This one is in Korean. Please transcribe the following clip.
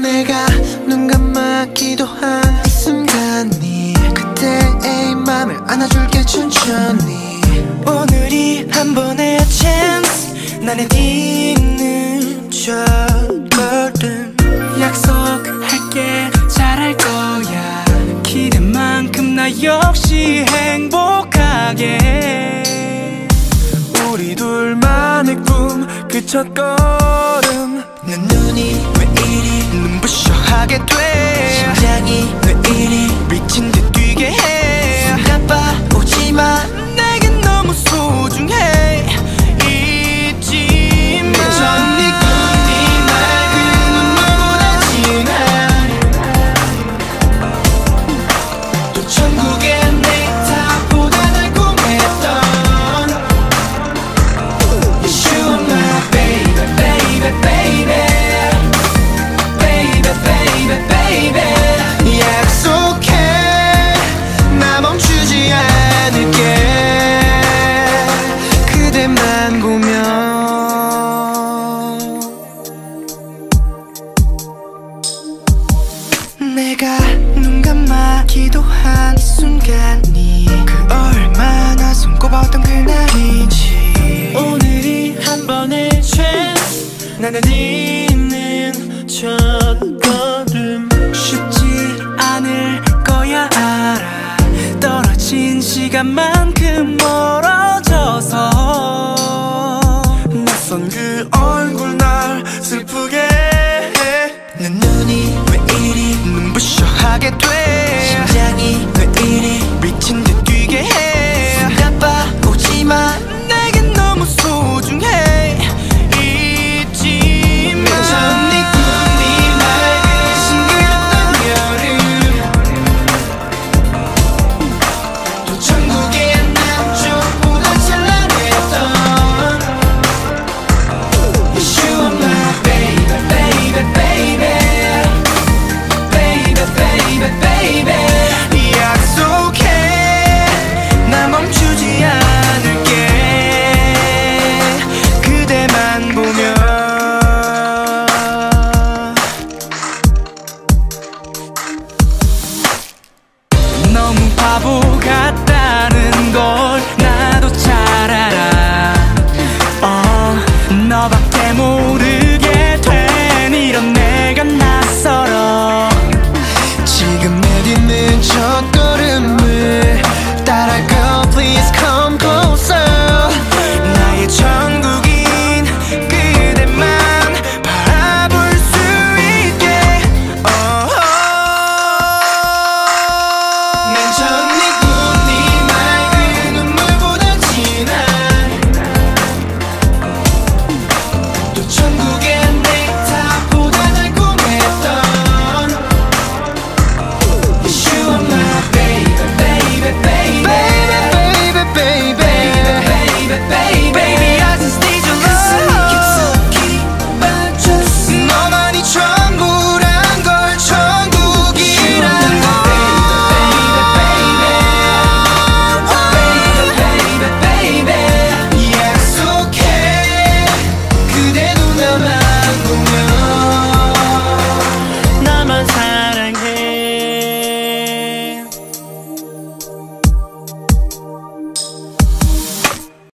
내가 눈 감아 기도 한 이 순간이 그때의 맘을 안아줄게 천천히. 오늘이 한 번의 찬스 나는 있는 첫 걸음 약속할게 잘할 거야. 기대만큼 나 역시 행복하게. 우리 둘만의 꿈그왜 이리 눈부셔 하게 돼 눈 감아 기도한 이 순간이 그 얼마나 손꼽았던 그날인지. 오늘이 한 번의 찬스 나는 있는 첫 걸음 쉽지 않을 거야 알아. 떨어진 시간만큼 멀어져서. 낯선 그 얼굴 날 슬프게 해. 내 눈이 왜 이리 눈부셔하게 돼 갑자기 travel